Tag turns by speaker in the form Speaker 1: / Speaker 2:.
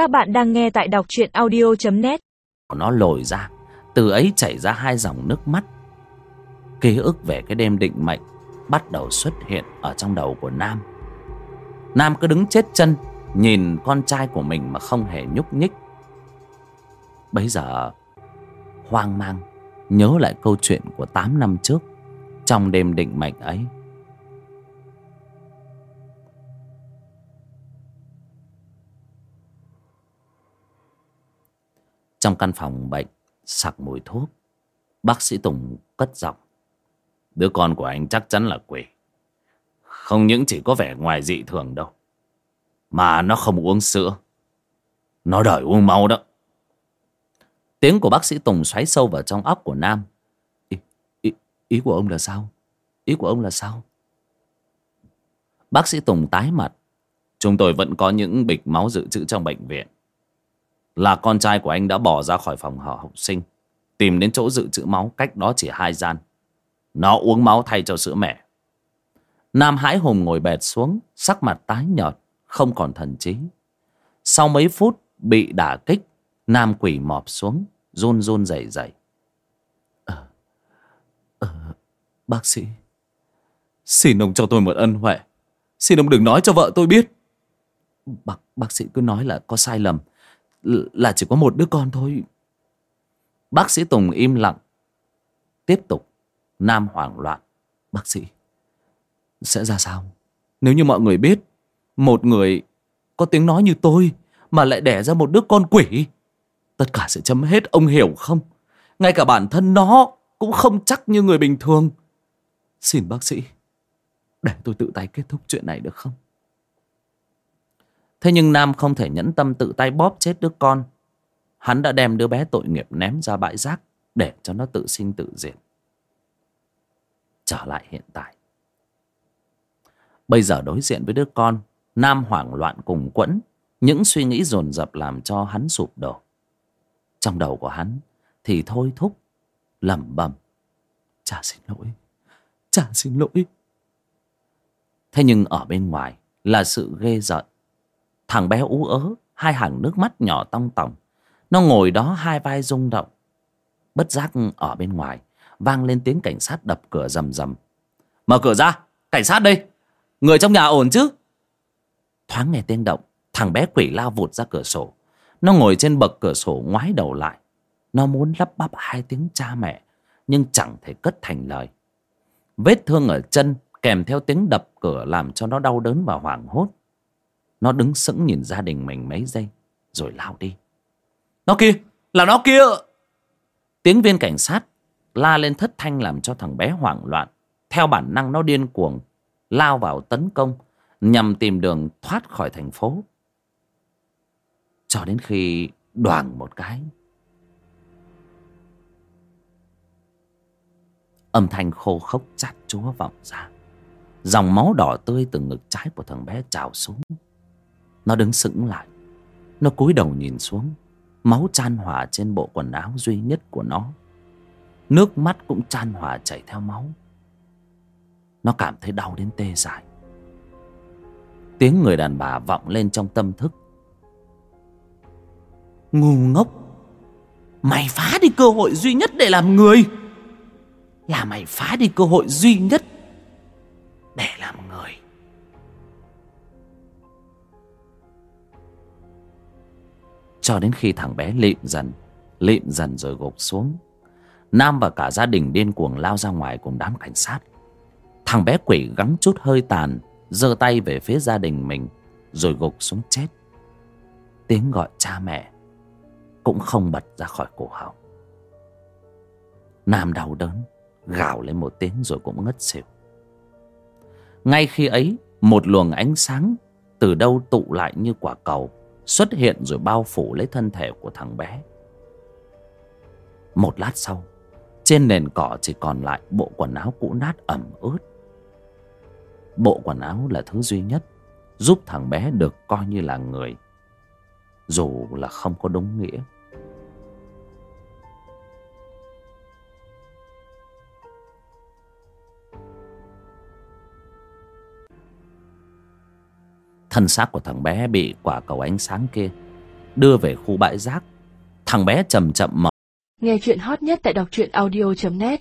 Speaker 1: Các bạn đang nghe tại đọc truyện audio.net
Speaker 2: Nó lồi ra. Từ ấy chảy ra hai dòng nước mắt. Ký ức về cái đêm định mệnh Bắt đầu xuất hiện ở trong đầu của Nam. Nam cứ đứng chết chân, Nhìn con trai của mình mà không hề nhúc nhích. Bây giờ, Hoang mang, Nhớ lại câu chuyện của 8 năm trước, Trong đêm định mệnh ấy. Trong căn phòng bệnh Sặc mùi thuốc. Bác sĩ Tùng cất giọng. Đứa con của anh chắc chắn là quỷ. Không những chỉ có vẻ ngoài dị thường đâu Mà nó không uống sữa. Nó đòi uống máu đó. Tiếng của bác sĩ Tùng xoáy sâu vào trong óc của Nam. Ý, ý, ý của ông là sao? Ý của ông là sao? Bác sĩ Tùng tái mặt. Chúng tôi vẫn có những bịch máu dự trữ trong bệnh viện. Là con trai của anh đã bỏ ra khỏi phòng họ học sinh Tìm đến chỗ dự trữ máu cách đó chỉ hai gian. Nó uống máu thay cho sữa mẹ. Nam hãi hùng ngồi bệt xuống Sắc mặt tái nhợt Không còn thần trí. Sau mấy phút bị đả kích Nam quỷ mọp xuống Run run rẩy rẩy. Ờ, ờ, Bác sĩ Xin ông cho tôi một ân huệ. Xin ông đừng nói cho vợ tôi biết. Bác, bác sĩ cứ nói là có sai lầm là chỉ có một đứa con thôi. Bác sĩ Tùng im lặng. Tiếp tục, Nam hoảng loạn. Bác sĩ, Sẽ ra sao? Nếu như mọi người biết, Một người có tiếng nói như tôi Mà lại đẻ ra một đứa con quỷ, Tất cả sẽ chấm hết, ông hiểu không? Ngay cả bản thân nó Cũng không chắc như người bình thường. Xin bác sĩ, Để tôi tự tay kết thúc chuyện này được không? Thế nhưng Nam không thể nhẫn tâm tự tay bóp chết đứa con. Hắn đã đem đứa bé tội nghiệp ném ra bãi rác Để cho nó tự sinh tự diệt. Trở lại hiện tại. Bây giờ đối diện với đứa con, Nam hoảng loạn cùng quẫn, Những suy nghĩ dồn dập làm cho hắn sụp đổ. Trong đầu của hắn Thì thôi thúc, lẩm bẩm, Cha xin lỗi, Cha xin lỗi. Thế nhưng ở bên ngoài Là sự ghê giận Thằng bé ú ớ, Hai hàng nước mắt nhỏ tong tòng. Nó ngồi đó hai vai rung động. Bất giác ở bên ngoài, Vang lên tiếng cảnh sát đập cửa rầm rầm. Mở cửa ra, Cảnh sát đây! Người trong nhà ổn chứ? Thoáng nghe tiếng động, Thằng bé quỷ lao vụt ra cửa sổ. Nó ngồi trên bậc cửa sổ ngoái đầu lại. Nó muốn lắp bắp hai tiếng cha mẹ, Nhưng chẳng thể cất thành lời. Vết thương ở chân Kèm theo tiếng đập cửa Làm cho nó đau đớn và hoảng hốt. Nó đứng sững nhìn gia đình mình mấy giây Rồi lao đi. Nó kia, là nó kia! Tiếng viên cảnh sát La lên thất thanh làm cho thằng bé hoảng loạn. Theo bản năng nó điên cuồng Lao vào tấn công Nhằm tìm đường thoát khỏi thành phố. Cho đến khi đoàn một cái Âm thanh khô khốc chát chúa vọng ra. Dòng máu đỏ tươi từ ngực trái của thằng bé trào xuống. Nó đứng sững lại. Nó cúi đầu nhìn xuống. Máu chan hòa trên bộ quần áo duy nhất của nó. Nước mắt cũng chan hòa chảy theo máu. Nó cảm thấy đau đến tê dại. Tiếng người đàn bà vọng lên trong tâm thức. Ngu ngốc! Mày phá đi cơ hội duy nhất để làm người! Là mày phá đi cơ hội duy nhất Để làm người. Cho đến khi thằng bé lịm dần Lịm dần rồi gục xuống. Nam và cả gia đình điên cuồng lao ra ngoài cùng đám cảnh sát. Thằng bé quỷ gắng chút hơi tàn, giơ tay về phía gia đình mình, Rồi gục xuống chết. Tiếng gọi cha mẹ Cũng không bật ra khỏi cổ họng. Nam đau đớn, Gào lên một tiếng rồi cũng ngất xỉu. Ngay khi ấy, Một luồng ánh sáng Từ đâu tụ lại như quả cầu Xuất hiện rồi bao phủ lấy thân thể của thằng bé. Một lát sau, Trên nền cỏ chỉ còn lại bộ quần áo cũ nát ẩm ướt. Bộ quần áo là thứ duy nhất Giúp thằng bé được coi như là người, Dù là không có đúng nghĩa. Thân xác của thằng bé bị quả cầu ánh sáng kia đưa về khu bãi rác. Thằng bé chậm chậm mở.
Speaker 3: Nghe chuyện hot nhất tại đọc truyện audio.net